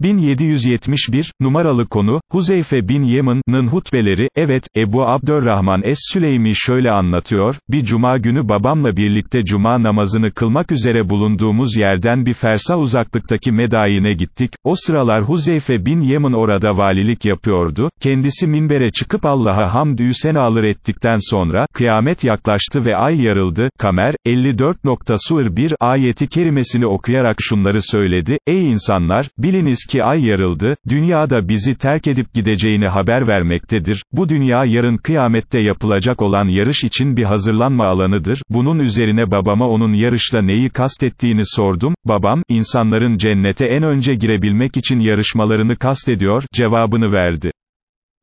1771, numaralı konu, Huzeyfe bin Yemen'ın hutbeleri, evet, Ebu Abdurrahman Es-Süleymi şöyle anlatıyor, bir cuma günü babamla birlikte cuma namazını kılmak üzere bulunduğumuz yerden bir fersa uzaklıktaki Medayine gittik, o sıralar Huzeyfe bin Yemen orada valilik yapıyordu, kendisi minbere çıkıp Allah'a hamdü senalar ettikten sonra, kıyamet yaklaştı ve ay yarıldı, Kamer, 54. Sur 1 ayeti kerimesini okuyarak şunları söyledi, ey insanlar, biliniz ki ay yarıldı, dünyada bizi terk edip gideceğini haber vermektedir, bu dünya yarın kıyamette yapılacak olan yarış için bir hazırlanma alanıdır, bunun üzerine babama onun yarışla neyi kastettiğini sordum, babam, insanların cennete en önce girebilmek için yarışmalarını kastediyor, cevabını verdi.